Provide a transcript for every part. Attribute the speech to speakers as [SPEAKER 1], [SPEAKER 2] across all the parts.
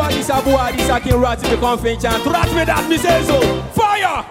[SPEAKER 1] Addis Abu Addis Akin Rat me confident chant. Rat me that me say so. Fire!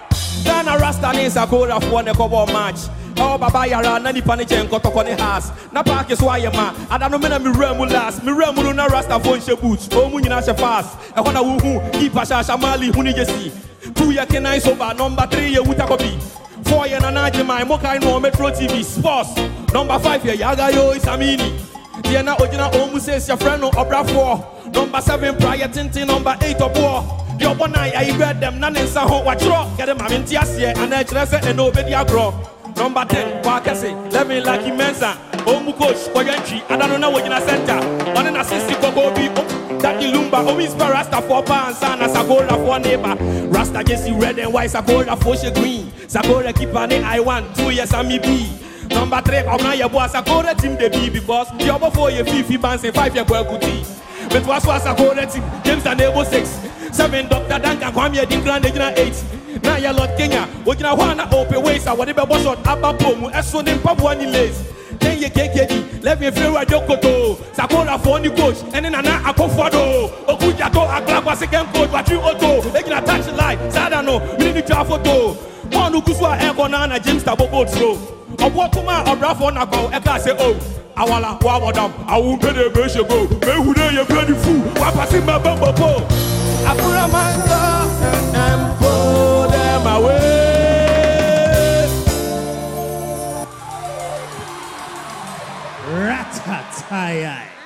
[SPEAKER 1] Ghana Rasta ne Sakura for ne kobo match. Oh baba yara na nipa ne chen kotoko ne house. Na park so aye ma. No me na me ramu last. Me ramu na Rasta phone she boots. Oh, o mu nyina she fast. E ho na wo hu. Keep a sha mali hu ni jesi. Two year kenai sober. Number three ye wuta kobi. Four year na naji my mo kai no Metro TV sports. Number five year yaga yo isamini. Deɛ na ogyina ɔmu sɛ sia frɛ no ɔbrafoɔ number seven praeɛ tenten number eight ɔboɔ deɛ ɔbɔ na ayi bɛ dɛm na ne nsa ho wakyerɛ yɛde maame nte aseɛ anaa kyerɛ sɛ ɛna obɛdi agorɔ number ten wakɛse eleven lucky mensa ɔmu coach kɔyɛ ntwi ada no na wɔgyina center. Ɔne na sisi kɔkɔɔ bi o- dadi lumba oh, ɔmu inspire rastafoɔ paa nsa na sagorafoɔ neighbor. Rasta jesi red and white sagorafoɔ hyɛ green. Sagora keeper ne i one two years ami bi Number three, I'm not your boss. I call the team the B because the other four year Fifi bouncing five year boy good team. But was was I call the team James and Able six, seven Doctor Duncan Kwame Dinkran Ejina eight. Now you're Lord Kenya. Ojina wana open ways. I whatever boss on Abba Pomu. Eso nim Papua ni lace. Ten year KKD. Let me feel right Jokoto. Sakura for the coach. And then Nana Akofado. Okujato Aklapa second coach. But you auto. Ejina touch line. Sadano. We need to photo. One who kuswa aircon na James Tabo boat slow ɔboɔ kuma ɔbrafoɔ na kɔn ɛka sɛ o awala wa wɔdam awo nkede ebe ese go mehu de ye fɛ ni fu wa pasi ma bɛ bɔ po. àbúrò máa ń lọ ẹ̀ẹ́n bó dẹ́ máa wé. Ratatayai.